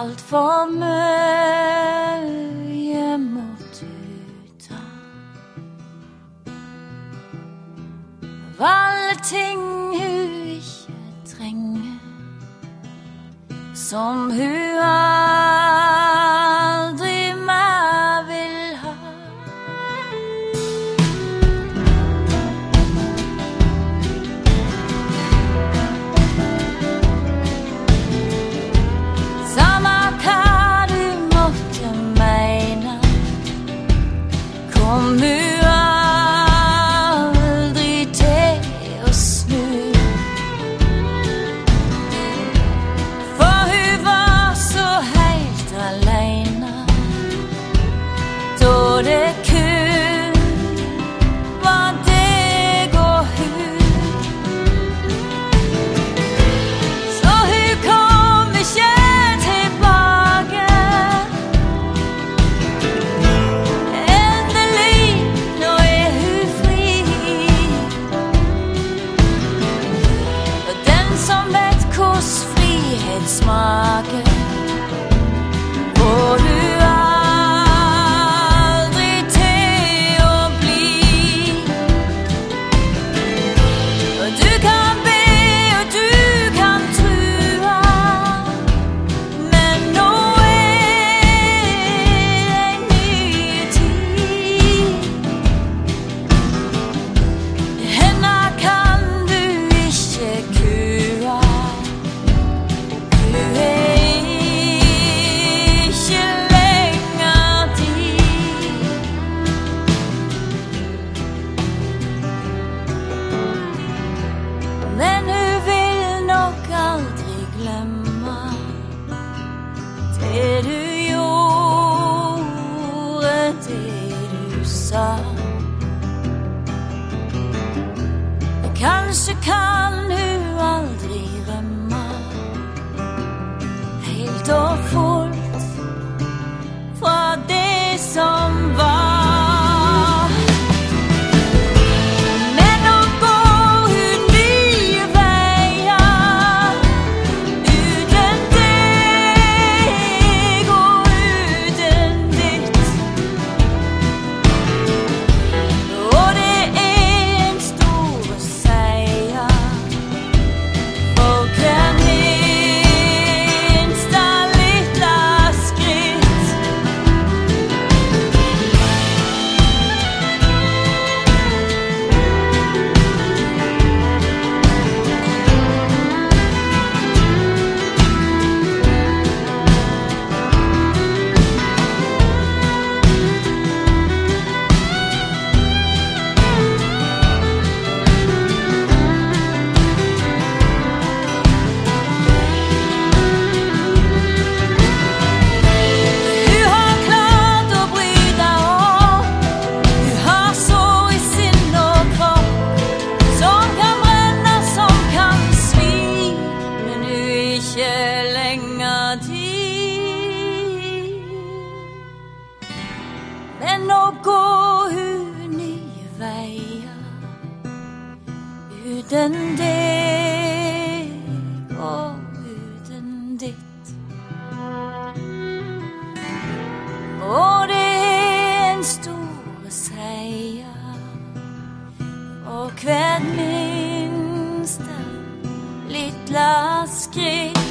Allt vad möje mått utan Av allting hur jag ikkje Som hu on me Smoking. Chicago. mycket länge. Men att gå hur ni väja utan dig och utan ditt. Och det är en stor seja och kväll minsta lilla skritt